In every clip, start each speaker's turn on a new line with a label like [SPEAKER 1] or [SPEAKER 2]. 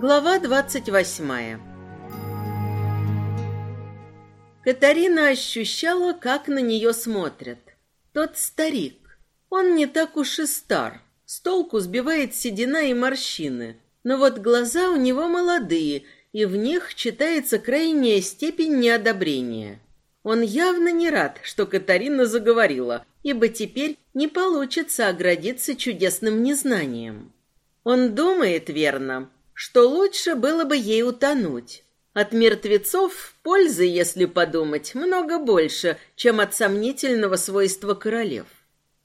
[SPEAKER 1] Глава двадцать восьмая Катарина ощущала, как на нее смотрят. Тот старик. Он не так уж и стар. С толку сбивает седина и морщины. Но вот глаза у него молодые, и в них читается крайняя степень неодобрения. Он явно не рад, что Катарина заговорила, ибо теперь не получится оградиться чудесным незнанием. Он думает верно, что лучше было бы ей утонуть. От мертвецов пользы, если подумать, много больше, чем от сомнительного свойства королев.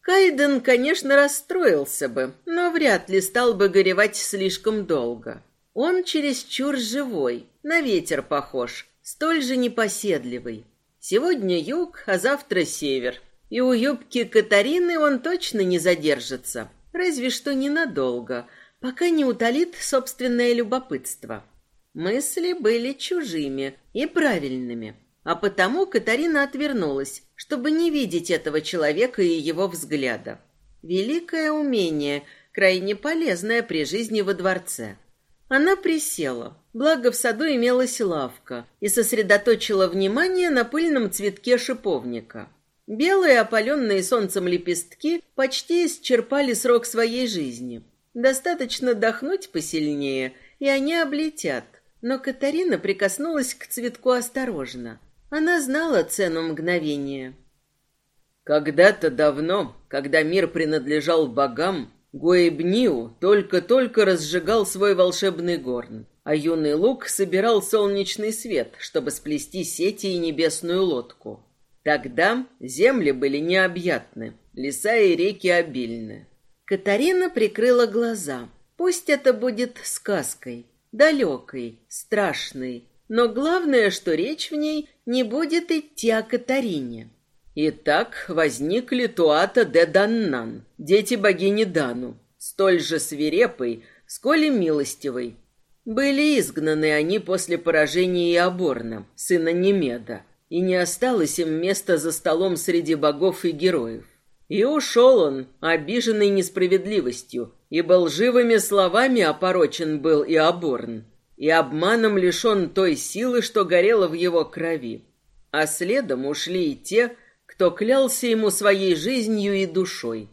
[SPEAKER 1] Кайден, конечно, расстроился бы, но вряд ли стал бы горевать слишком долго. Он чересчур живой, на ветер похож, столь же непоседливый. Сегодня юг, а завтра север. И у юбки Катарины он точно не задержится, разве что ненадолго – пока не утолит собственное любопытство. Мысли были чужими и правильными, а потому Катарина отвернулась, чтобы не видеть этого человека и его взгляда. Великое умение, крайне полезное при жизни во дворце. Она присела, благо в саду имелась лавка, и сосредоточила внимание на пыльном цветке шиповника. Белые, опаленные солнцем лепестки почти исчерпали срок своей жизни – Достаточно дохнуть посильнее, и они облетят. Но Катарина прикоснулась к цветку осторожно. Она знала цену мгновения.
[SPEAKER 2] Когда-то давно, когда мир принадлежал богам, Гуэбниу только-только разжигал свой волшебный горн, а юный лук собирал солнечный свет, чтобы сплести сети и небесную лодку. Тогда земли были необъятны, леса и реки обильны.
[SPEAKER 1] Катарина прикрыла глаза. Пусть это будет сказкой, далекой, страшной, но главное, что речь в ней не будет идти о Катарине.
[SPEAKER 2] Итак, возникли Туата де Даннан, дети богини Дану, столь же свирепой, сколь и милостивой. Были изгнаны они после поражения Иоборна, сына Немеда, и не осталось им места за столом среди богов и героев. И ушел он, обиженный несправедливостью, ибо лживыми словами опорочен был и оборн, и обманом лишен той силы, что горела в его крови. А следом ушли и те, кто клялся ему своей жизнью и душой.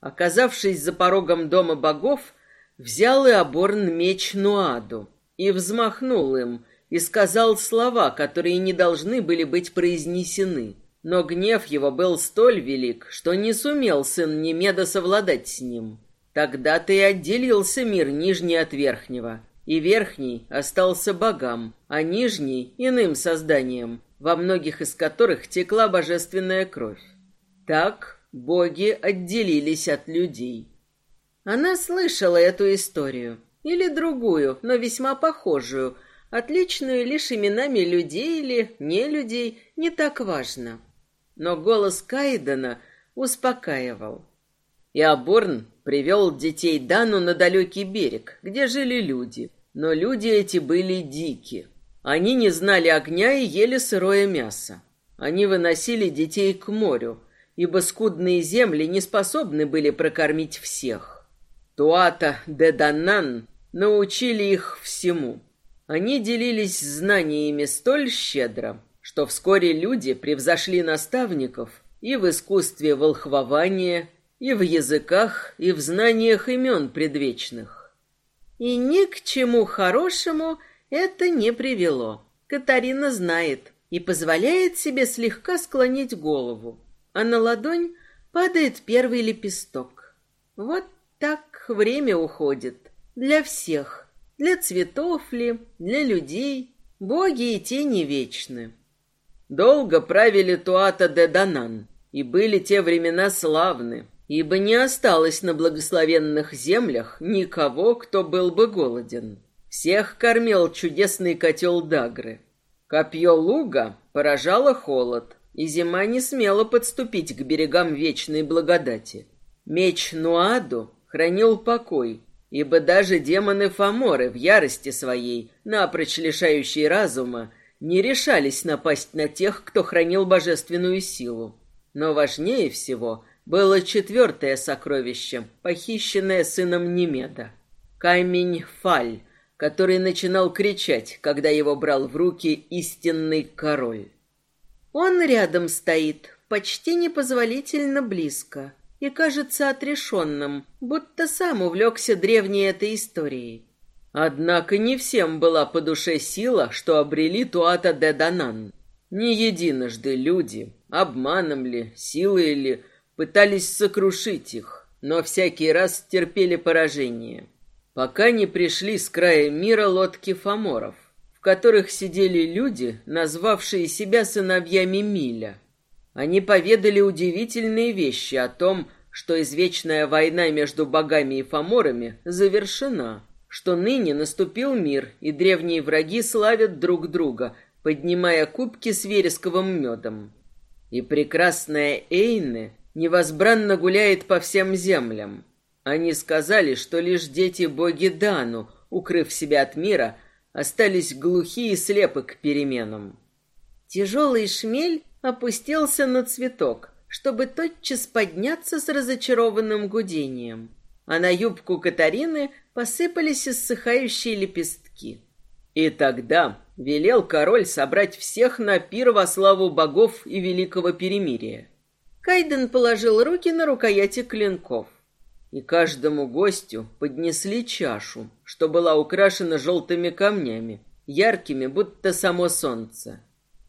[SPEAKER 2] Оказавшись за порогом дома богов, взял и оборн меч Нуаду и взмахнул им, и сказал слова, которые не должны были быть произнесены. Но гнев его был столь велик, что не сумел сын Немеда совладать с ним. Тогда-то и отделился мир нижний от верхнего, и верхний остался богам, а нижний — иным созданием, во многих из которых текла божественная кровь. Так боги отделились от людей.
[SPEAKER 1] Она слышала эту историю, или другую, но весьма похожую, отличную лишь именами людей или не людей, не так важно но голос Кайдена успокаивал.
[SPEAKER 2] И Аборн привел детей Дану на далекий берег, где жили люди, но люди эти были дики. Они не знали огня и ели сырое мясо. Они выносили детей к морю, ибо скудные земли не способны были прокормить всех. Туата де Данан научили их всему. Они делились знаниями столь щедро, что вскоре люди превзошли наставников и в искусстве волхвования, и в языках, и в знаниях имен предвечных.
[SPEAKER 1] И ни к чему хорошему это не привело. Катарина знает и позволяет себе слегка склонить голову, а на ладонь падает первый лепесток. Вот так время уходит. Для всех. Для цветов ли, для людей. Боги и тени вечны.
[SPEAKER 2] Долго правили Туата де Данан, и были те времена славны, ибо не осталось на благословенных землях никого, кто был бы голоден. Всех кормил чудесный котел Дагры. Копье луга поражало холод, и зима не смела подступить к берегам вечной благодати. Меч Нуаду хранил покой, ибо даже демоны Фаморы в ярости своей, напрочь лишающие разума, не решались напасть на тех, кто хранил божественную силу. Но важнее всего было четвертое сокровище, похищенное сыном Немеда. Камень Фаль, который начинал кричать, когда его брал в руки истинный король.
[SPEAKER 1] Он рядом стоит, почти непозволительно близко, и кажется отрешенным, будто сам увлекся древней этой историей.
[SPEAKER 2] Однако не всем была по душе сила, что обрели Туата де Данан. Не единожды люди, обманом ли, силой ли, пытались сокрушить их, но всякий раз терпели поражение. Пока не пришли с края мира лодки фаморов, в которых сидели люди, назвавшие себя сыновьями Миля. Они поведали удивительные вещи о том, что извечная война между богами и фаморами завершена, что ныне наступил мир, и древние враги славят друг друга, поднимая кубки с вересковым медом. И прекрасная Эйне невозбранно гуляет по всем землям. Они сказали, что лишь дети боги Дану, укрыв себя от мира, остались глухие и слепы к переменам.
[SPEAKER 1] Тяжелый шмель опустился на цветок, чтобы тотчас подняться с разочарованным гудением, а на юбку Катарины посыпались иссыхающие лепестки.
[SPEAKER 2] И тогда велел король собрать всех на пир во славу богов и великого перемирия.
[SPEAKER 1] Кайден положил руки на рукояти клинков.
[SPEAKER 2] И каждому гостю поднесли чашу, что была украшена желтыми камнями, яркими, будто само солнце.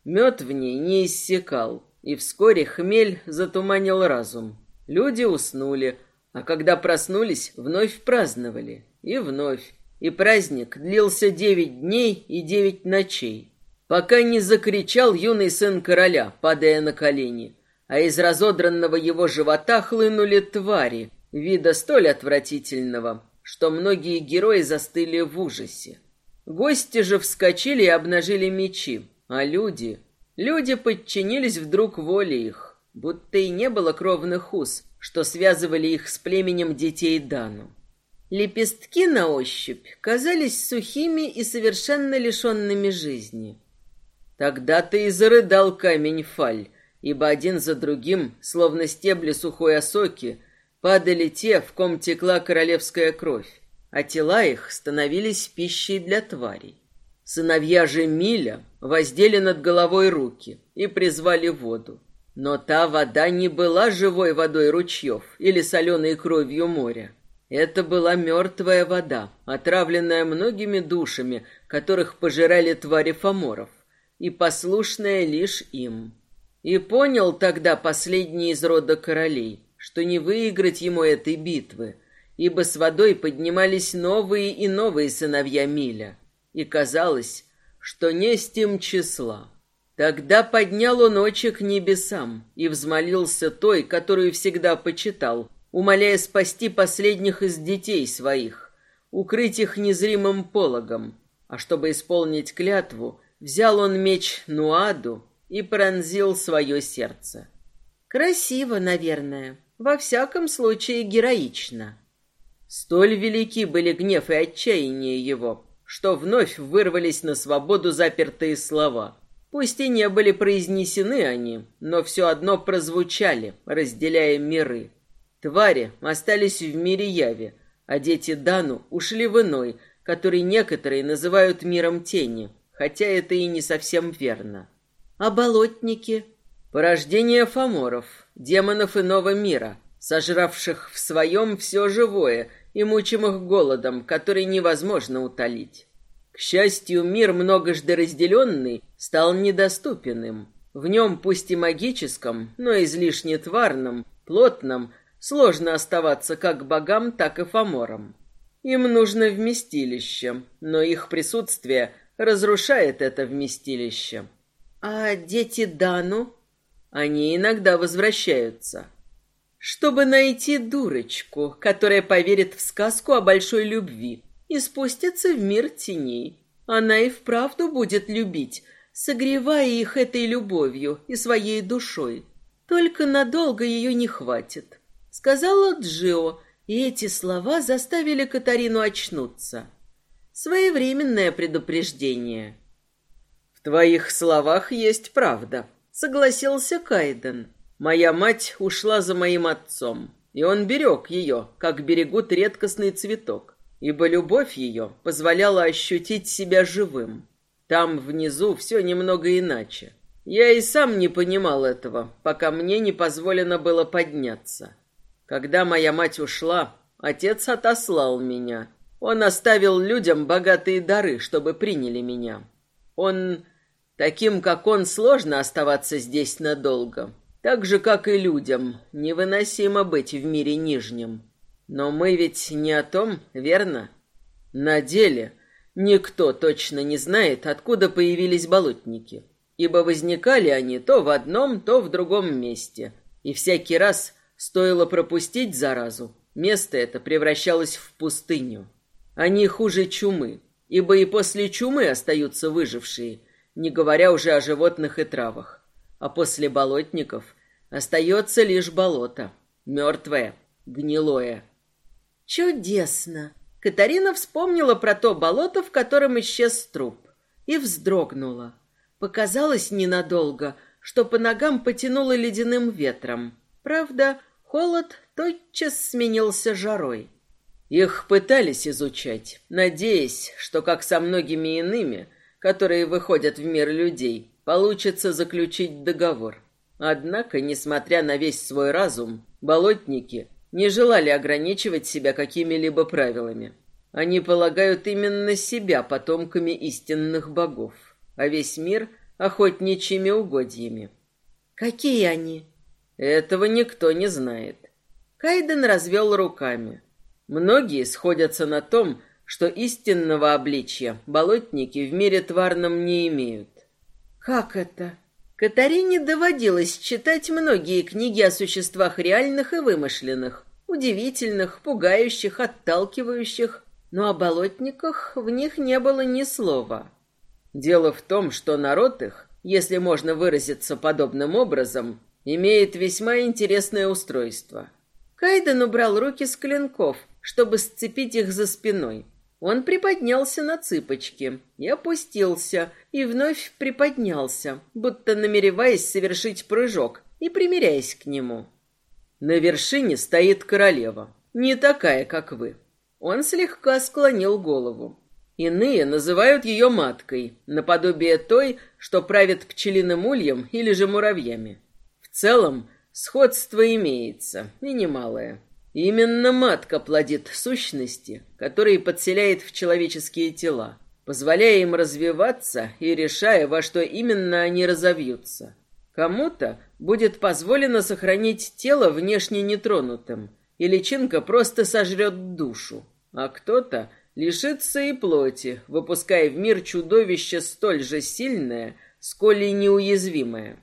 [SPEAKER 2] Мед в ней не иссякал, и вскоре хмель затуманил разум. Люди уснули, а когда проснулись, вновь праздновали. И вновь. И праздник длился девять дней и девять ночей, пока не закричал юный сын короля, падая на колени, а из разодранного его живота хлынули твари, вида столь отвратительного, что многие герои застыли в ужасе. Гости же вскочили и обнажили мечи, а люди... Люди подчинились вдруг воле их, будто и не было кровных уз, что связывали их с племенем детей Дану.
[SPEAKER 1] Лепестки на ощупь казались сухими и совершенно лишенными жизни.
[SPEAKER 2] Тогда-то и зарыдал камень Фаль, ибо один за другим, словно стебли сухой осоки, падали те, в ком текла королевская кровь, а тела их становились пищей для тварей. Сыновья же Миля воздели над головой руки и призвали воду. Но та вода не была живой водой ручьев или соленой кровью моря. Это была мертвая вода, отравленная многими душами, которых пожирали твари фаморов, и послушная лишь им. И понял тогда последний из рода королей, что не выиграть ему этой битвы, ибо с водой поднимались новые и новые сыновья Миля и казалось, что не с тем числа. Тогда поднял он очи к небесам и взмолился той, которую всегда почитал, умоляя спасти последних из детей своих, укрыть их незримым пологом, а чтобы исполнить клятву, взял он меч Нуаду и пронзил свое сердце.
[SPEAKER 1] Красиво, наверное, во всяком случае героично.
[SPEAKER 2] Столь велики были гнев и отчаяние его, что вновь вырвались на свободу запертые слова. Пусть и не были произнесены они, но все одно прозвучали, разделяя миры. Твари остались в мире яви, а дети Дану ушли в иной, который некоторые называют миром тени, хотя это и не совсем верно.
[SPEAKER 1] А болотники?
[SPEAKER 2] Порождение фаморов, демонов иного мира, сожравших в своем все живое – и мучимых голодом, который невозможно утолить. К счастью, мир, многожды разделенный, стал недоступен им. В нем, пусть и магическом, но излишне тварном, плотном, сложно оставаться как богам, так и фаморам. Им нужно вместилище, но их присутствие разрушает это вместилище.
[SPEAKER 1] А дети Дану?
[SPEAKER 2] Они иногда возвращаются чтобы найти дурочку, которая поверит в сказку о большой любви и спустится в мир теней. Она и вправду будет любить, согревая их этой любовью и своей душой. Только надолго ее не хватит, сказала Джио, и эти слова заставили Катарину очнуться. Своевременное предупреждение. В твоих словах есть правда, согласился Кайден. Моя мать ушла за моим отцом, и он берег ее, как берегут редкостный цветок. ибо любовь ее позволяла ощутить себя живым. Там внизу все немного иначе. Я и сам не понимал этого, пока мне не позволено было подняться. Когда моя мать ушла, отец отослал меня. Он оставил людям богатые дары, чтобы приняли меня. Он... Таким, как он, сложно оставаться здесь надолго. Так же, как и людям, невыносимо быть в мире нижнем. Но мы ведь не о том, верно? На деле никто точно не знает, откуда появились болотники ибо возникали они то в одном, то в другом месте, и всякий раз стоило пропустить заразу, место это превращалось в пустыню. Они хуже чумы, ибо и после чумы остаются выжившие, не говоря уже о животных и травах. А после болотников остается лишь болото, мертвое, гнилое.
[SPEAKER 1] Чудесно! Катарина вспомнила про то болото, в котором исчез труп, и вздрогнула. Показалось ненадолго, что по ногам потянуло ледяным ветром. Правда, холод тотчас сменился жарой.
[SPEAKER 2] Их пытались изучать, надеясь, что, как со многими иными, которые выходят в мир людей, получится заключить договор. Однако, несмотря на весь свой разум, болотники не желали ограничивать себя какими-либо правилами. Они полагают именно себя потомками истинных богов а весь мир охотничьими угодьями.
[SPEAKER 1] Какие они?
[SPEAKER 2] Этого никто не знает. Кайден развел руками. Многие сходятся на том, что истинного обличья болотники в мире тварном не имеют.
[SPEAKER 1] Как это? Катарине доводилось читать многие книги о существах реальных и вымышленных, удивительных, пугающих, отталкивающих, но о болотниках в них не было ни слова.
[SPEAKER 2] Дело в том, что народ их, если можно выразиться подобным образом, имеет весьма интересное устройство.
[SPEAKER 1] Кайден убрал руки с клинков, чтобы сцепить их за спиной. Он приподнялся на цыпочки и опустился, и вновь приподнялся, будто намереваясь совершить прыжок и примиряясь к нему.
[SPEAKER 2] На вершине стоит королева, не такая, как вы. Он слегка склонил голову. Иные называют ее маткой, наподобие той, что правит пчелиным ульем или же муравьями. В целом, сходство имеется, и немалое. Именно матка плодит сущности, которые подселяет в человеческие тела, позволяя им развиваться и решая, во что именно они разовьются. Кому-то будет позволено сохранить тело внешне нетронутым, и личинка просто сожрет душу, а кто-то – лишится и плоти, выпуская в мир чудовище столь же сильное, сколь и неуязвимое.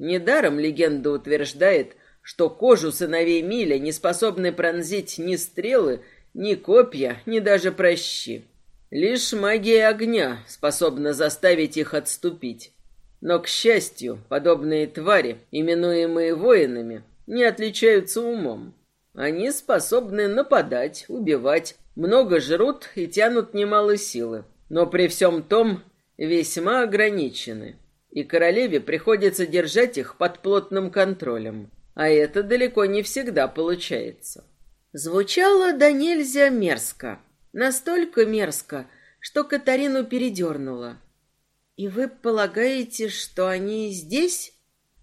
[SPEAKER 2] Недаром легенда утверждает, что кожу сыновей Миля не способны пронзить ни стрелы, ни копья, ни даже прощи. Лишь магия огня способна заставить их отступить. Но, к счастью, подобные твари, именуемые воинами, не отличаются умом. Они способны нападать, убивать, много жрут и тянут немало силы, но при всем том весьма ограничены, и королеве приходится держать их под плотным контролем, а это далеко не всегда получается.
[SPEAKER 1] Звучало да нельзя мерзко, настолько мерзко, что Катарину передернуло. «И вы полагаете, что они здесь?»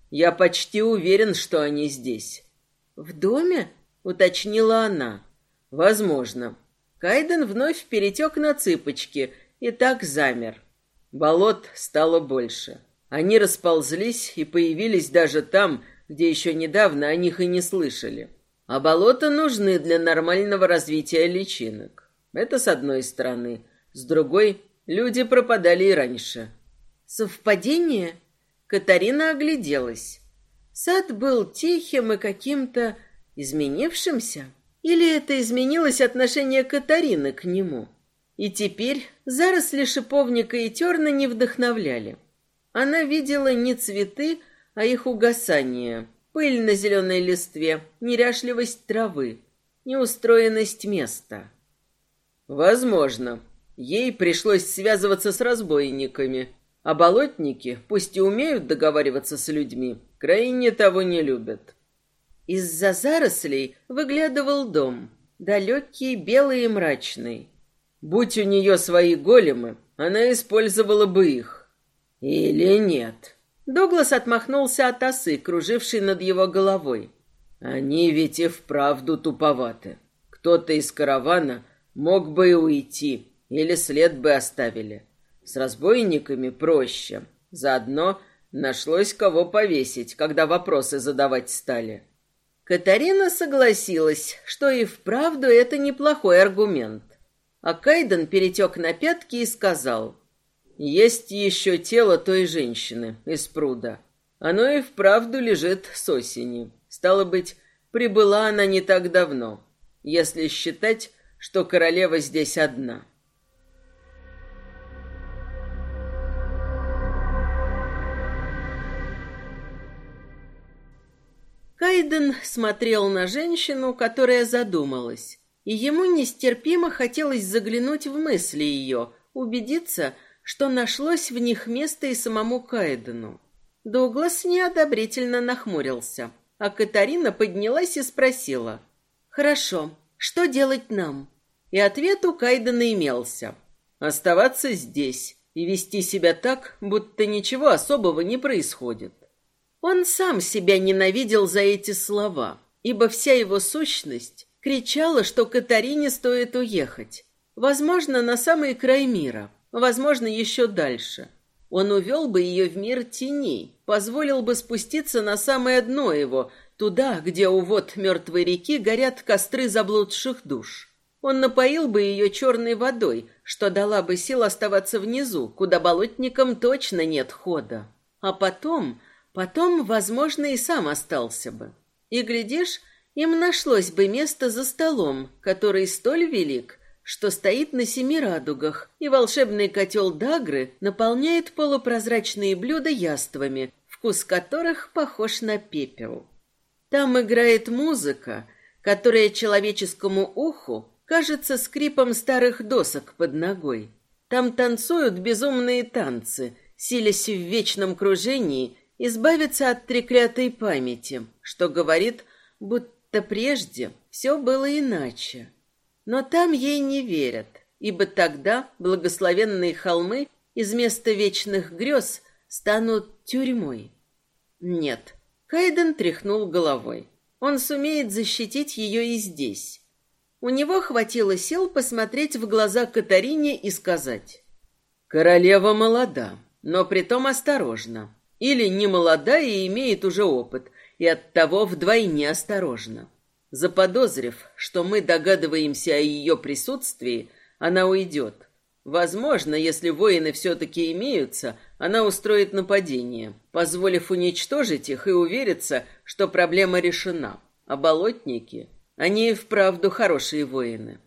[SPEAKER 2] «Я почти уверен, что они здесь».
[SPEAKER 1] «В доме?»
[SPEAKER 2] — уточнила она. «Возможно. Кайден вновь перетек на цыпочки и так замер. Болот стало больше. Они расползлись и появились даже там, где еще недавно о них и не слышали. А болота нужны для нормального развития личинок. Это с одной стороны. С другой, люди пропадали и раньше.
[SPEAKER 1] Совпадение? Катарина огляделась. Сад был тихим и каким-то изменившимся. Или это изменилось отношение Катарины к нему? И теперь заросли шиповника и терна не вдохновляли. Она видела не цветы, а их угасание, пыль на зеленой листве, неряшливость травы, неустроенность места.
[SPEAKER 2] Возможно, ей пришлось связываться с разбойниками, а болотники, пусть и умеют договариваться с людьми, крайне того не любят.
[SPEAKER 1] Из-за зарослей выглядывал дом, далекий, белый и мрачный.
[SPEAKER 2] Будь у нее свои големы, она использовала бы их. Или нет?
[SPEAKER 1] Дуглас отмахнулся от осы, кружившей над его головой.
[SPEAKER 2] Они ведь и вправду туповаты. Кто-то из каравана мог бы и уйти, или след бы оставили. С разбойниками проще. Заодно нашлось кого повесить, когда вопросы задавать стали.
[SPEAKER 1] Катарина согласилась, что и вправду это неплохой аргумент. А Кайден перетек на пятки и сказал, «Есть еще тело той женщины из пруда. Оно и вправду лежит с осени. Стало быть, прибыла она не так давно, если считать, что королева здесь одна». Кайден смотрел на женщину, которая задумалась, и ему нестерпимо хотелось заглянуть в мысли ее, убедиться, что нашлось в них место и самому Кайдену. Дуглас неодобрительно нахмурился, а Катарина поднялась и спросила, «Хорошо, что делать нам?» И ответ у Кайдена имелся. «Оставаться здесь и вести себя так, будто ничего особого не происходит». Он сам себя ненавидел за эти слова, ибо вся его сущность кричала, что Катарине стоит уехать. Возможно, на самый край мира, возможно, еще дальше. Он увел бы ее в мир теней, позволил бы спуститься на самое дно его, туда, где у вод мертвой реки горят костры заблудших душ. Он напоил бы ее черной водой, что дала бы сил оставаться внизу, куда болотникам точно нет хода. А потом Потом, возможно, и сам остался бы. И, глядишь, им нашлось бы место за столом, который столь велик, что стоит на семи радугах, и волшебный котел Дагры наполняет полупрозрачные блюда яствами, вкус которых похож на пепел. Там играет музыка, которая человеческому уху кажется скрипом старых досок под ногой. Там танцуют безумные танцы, силясь в вечном кружении избавиться от треклятой памяти, что говорит, будто прежде все было иначе. Но там ей не верят, ибо тогда благословенные холмы из места вечных грез станут тюрьмой. Нет, Кайден тряхнул головой. Он сумеет защитить ее и здесь. У него хватило сил посмотреть в глаза Катарине и сказать. «Королева молода, но притом осторожна. Или не молода и имеет уже опыт, и оттого вдвойне осторожна. Заподозрив, что мы догадываемся о ее присутствии, она уйдет. Возможно, если воины все-таки имеются, она устроит нападение, позволив уничтожить их и увериться, что проблема решена. А болотники, они и вправду хорошие воины.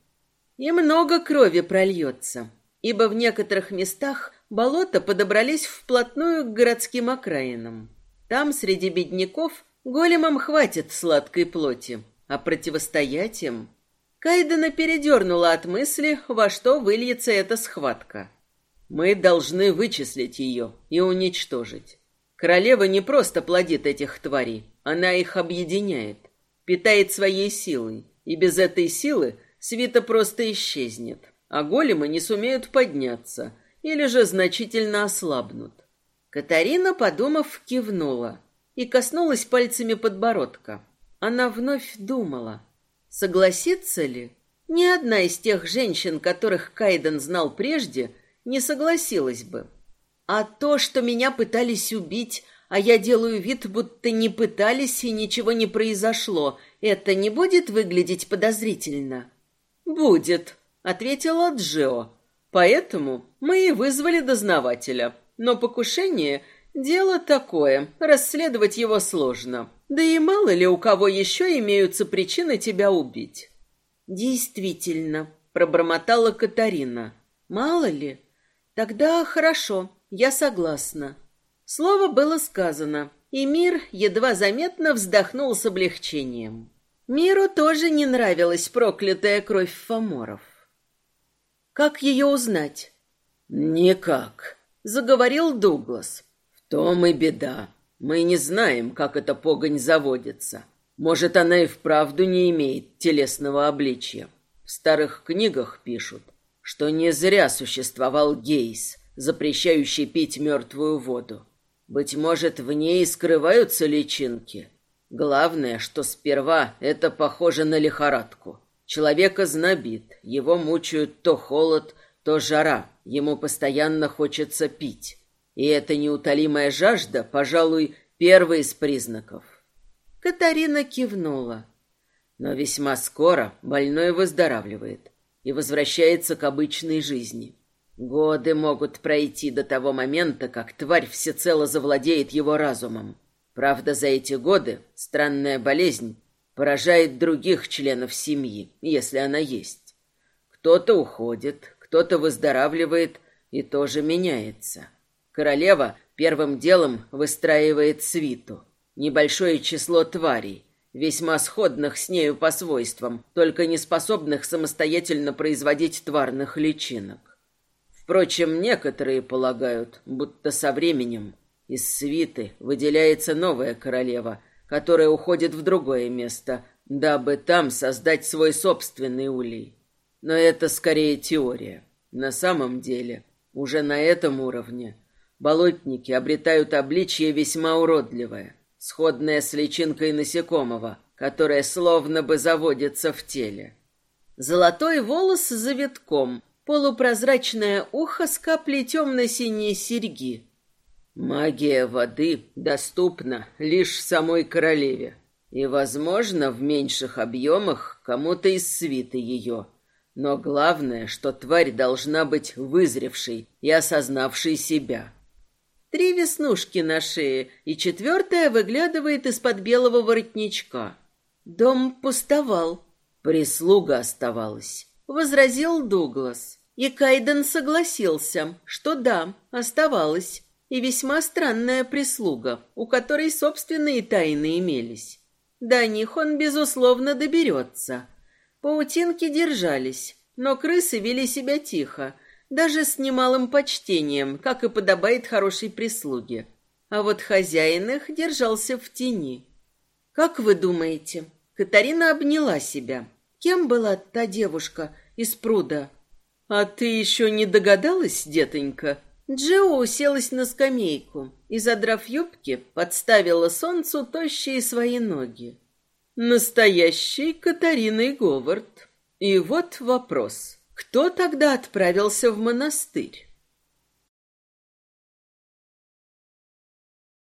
[SPEAKER 1] И много крови прольется, ибо в некоторых местах Болота подобрались вплотную к городским окраинам. Там, среди бедняков, големам хватит сладкой плоти, а противостоять им... Кайдена передернула от мысли, во что выльется эта схватка. Мы должны вычислить ее и уничтожить. Королева не просто плодит этих тварей, она их объединяет, питает своей силой, и без этой силы свита просто исчезнет, а големы не сумеют подняться, или же значительно ослабнут. Катарина, подумав, кивнула и коснулась пальцами подбородка. Она вновь думала, согласится ли? Ни одна из тех женщин, которых Кайден знал прежде, не согласилась бы. А то, что меня пытались убить, а я делаю вид, будто не пытались и ничего не произошло, это не будет выглядеть подозрительно? Будет, ответила Джио. Поэтому мы и вызвали дознавателя. Но покушение — дело такое, расследовать его сложно. Да и мало ли у кого еще имеются причины тебя убить. Действительно, пробормотала Катарина. Мало ли? Тогда хорошо, я согласна. Слово было сказано, и мир едва заметно вздохнул с облегчением. Миру тоже не нравилась проклятая кровь фаморов. Как ее узнать? Никак, заговорил Дуглас. В том и беда. Мы не знаем, как эта погонь заводится. Может, она и вправду не имеет телесного обличья. В старых книгах пишут,
[SPEAKER 2] что не зря существовал Гейс, запрещающий пить мертвую воду. Быть может, в ней скрываются личинки. Главное, что сперва это похоже на лихорадку. Человека знобит, его мучают то холод, то жара, ему постоянно хочется пить. И эта неутолимая жажда, пожалуй, первый из признаков.
[SPEAKER 1] Катарина кивнула.
[SPEAKER 2] Но весьма скоро больной выздоравливает и возвращается к обычной жизни. Годы могут пройти до того момента, как тварь всецело завладеет его разумом. Правда, за эти годы странная болезнь поражает других членов семьи, если она есть. Кто-то уходит, кто-то выздоравливает и тоже меняется. Королева первым делом выстраивает свиту. Небольшое число тварей, весьма сходных с нею по свойствам, только не способных самостоятельно производить тварных личинок. Впрочем, некоторые полагают, будто со временем из свиты выделяется новая королева, которая уходит в другое место, дабы там создать свой собственный улей. Но это скорее теория. На самом деле, уже на этом уровне болотники обретают обличье весьма уродливое, сходное с личинкой насекомого, которое словно бы заводится в теле.
[SPEAKER 1] Золотой волос с завитком, полупрозрачное ухо с каплей темно-синей серьги.
[SPEAKER 2] Магия воды доступна лишь самой королеве, и, возможно, в меньших объемах кому-то из свиты ее. Но главное, что тварь должна быть вызревшей и осознавшей себя.
[SPEAKER 1] Три веснушки на шее, и четвертая выглядывает из-под белого воротничка. Дом пустовал.
[SPEAKER 2] Прислуга оставалась, —
[SPEAKER 1] возразил Дуглас. И Кайден согласился, что да, оставалась. И весьма странная прислуга, у которой собственные тайны имелись. До них он, безусловно, доберется. Паутинки держались, но крысы вели себя тихо, даже с немалым почтением, как и подобает хорошей прислуге. А вот хозяин их держался в тени. «Как вы думаете?» Катарина обняла себя. «Кем была та девушка из пруда?»
[SPEAKER 2] «А ты еще не догадалась, детонька?»
[SPEAKER 1] Джио уселась на скамейку и, задрав юбки, подставила солнцу тощие свои ноги.
[SPEAKER 2] Настоящий Катариной Говард. И вот вопрос. Кто тогда отправился в монастырь?